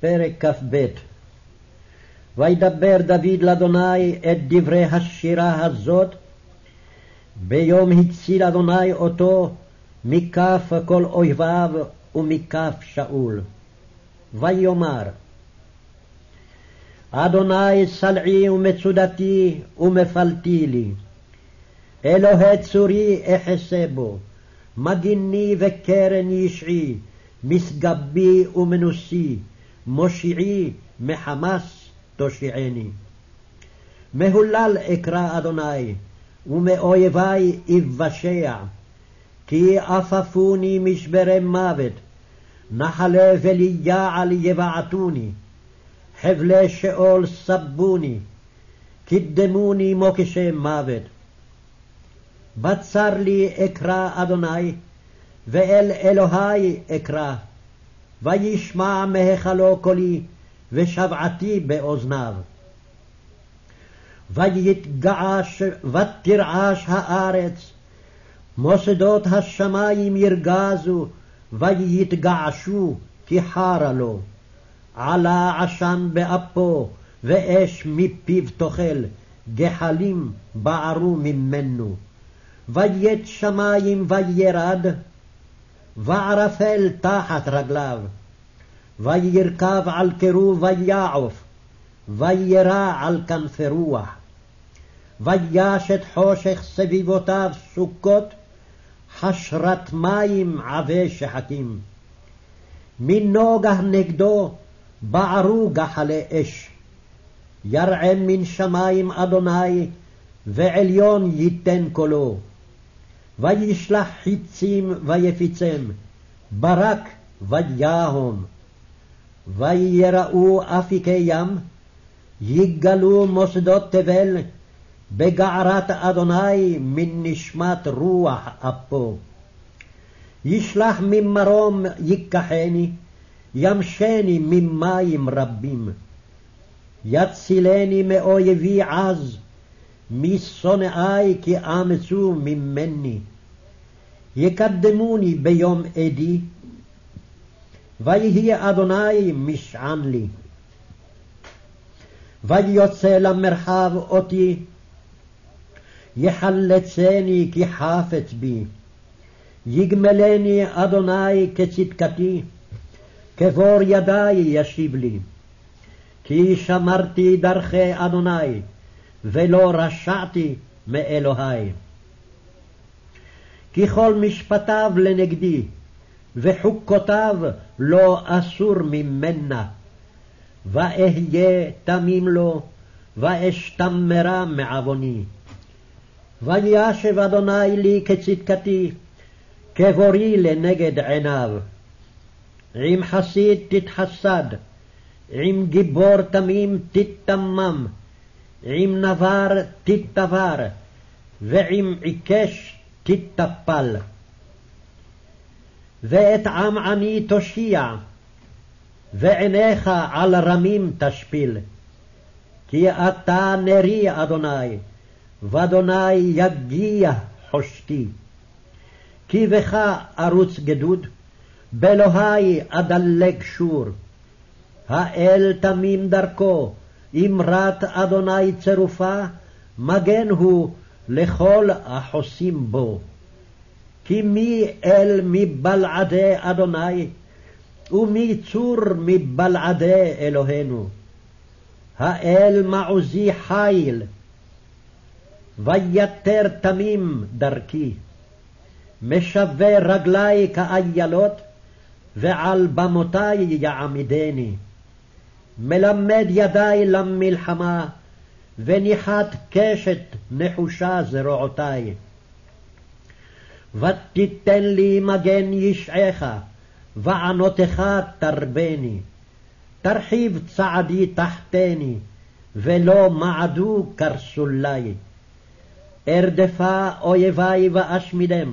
פרק כ"ב. וידבר דוד לאדוני את דברי השירה הזאת. ביום הציל אדוני אותו מכף כל אויביו ומכף שאול. ויאמר אדוני סלעי ומצודתי ומפלתי לי. אלוהי צורי אחסה בו, מגיני וקרן ישעי, משגבי ומנוסי, מושיעי מחמס תושיעני. מהולל אקרא אדוני, ומאויבי אבשע, כי עפפוני משברי מוות, נחלי וליעל יבעטוני, חבלי שאול סבוני, קידמוני מוקשי מוות. בצר לי אקרא אדוני, ואל אלוהי אקרא, וישמע מהיכלו קולי, ושבעתי באוזניו. ויתגעש ותרעש הארץ, מוסדות השמים ירגזו, ויתגעשו כי חרה לו. עלה עשן באפו, ואש מפיו תאכל, גחלים בערו ממנו. ויית שמים וירד, וערפל תחת רגליו. וירכב על קירוב ויעוף, וירע על כנפי רוח. ויש את חושך סביבותיו סוכות, חשרת מים עבה שחקים. מנוגה נגדו בערו גחלי אש. ירעה מן שמים אדוני, ועליון ייתן קולו. וישלח חיצים ויפיצם, ברק ויהום. ויראו אפיקי ים, יגלו מוסדות תבל, בגערת אדוני מן נשמת רוח אפו. ישלח ממרום ייקחני, ימשני ממים רבים. יצילני מאויבי עז, משונאי כי אמצו ממני. יקדמוני ביום עדי, ויהי אדוני משען לי. ויוצא למרחב אותי, יחלצני כי חפץ בי. יגמלני אדוני כצדקתי, כבור ידי ישיב לי. כי שמרתי דרכי אדוני, ולא רשעתי מאלוהי. כי כל משפטיו לנגדי, וחוקותיו לא אסור ממנה. ואהיה תמים לו, ואשתמרה מעווני. וישב אדוני לי כצדקתי, כבורי לנגד עיניו. עם חסיד תתחסד, עם גיבור תמים תתמם, עם נבר תתבר, ועם עיקש תתטפל. ואת עם עני תושיע, ועיניך על רמים תשפיל. כי אתה נרי, אדוני, ואדוני יגיע חושתי. כי בך ארוץ גדוד, באלוהי אדלג שור. האל תמים דרכו, אמרת אדוני צירופה, מגן הוא לכל החוסים בו. כי מי אל מבלעדי אדוני, ומי צור מבלעדי אלוהינו. האל מעוזי חיל, ויתר תמים דרכי. משווה רגלי כאיילות, ועל במותי יעמידני. מלמד ידי למלחמה, וניחת קשת נחושה זרועותי. ותיתן לי מגן ישעך, וענותך תרבני. תרחיב צעדי תחתני, ולא מעדו קרסולי. ארדפה אויבי ואשמידם,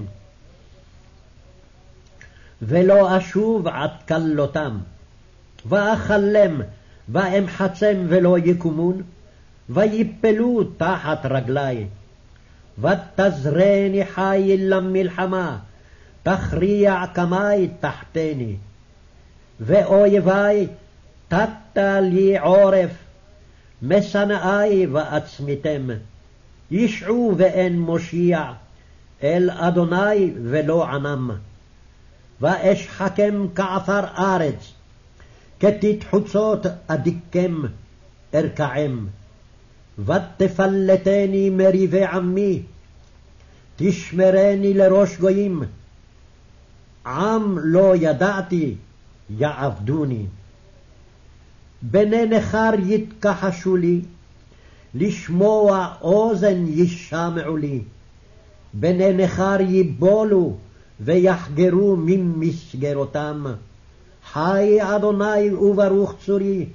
ולא אשוב עד כלותם. ואכלם, ואמחצם ולא יקומון, ויפלו תחת רגלי. ותזרני חיל למלחמה, תכריע קמי תחתני. ואויבי נתת לי עורף, משנאי ועצמיתם. ישעו ואין מושיע, אל אדוני ולא ענם. ואשחקם כעפר ארץ, כתית חוצות אדיקם ארקעם. ותפלטני מריבי עמי, תשמרני לראש גויים. עם לא ידעתי, יעבדוני. בני נכר יתכחשו לי, לשמוע אוזן ישמעו לי. בני נכר ייבולו, ויחגרו ממסגרותם. חי אדוני וברוך צורי,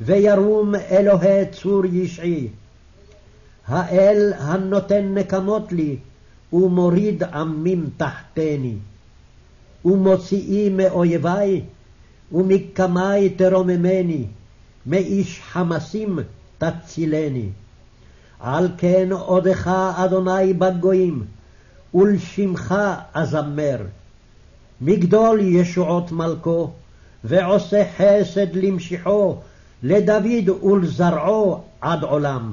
וירום אלוהי צור ישעי. האל הנותן נקמות לי, ומוריד עמים תחתני. ומוציאי מאויבי, ומקמי תרוממני, מאיש חמסים תצילני. על כן עודך, אדוני, בגויים, ולשמך אזמר. מגדול ישועות מלכו, ועושה חסד למשיחו, לדוד ולזרעו עד עולם.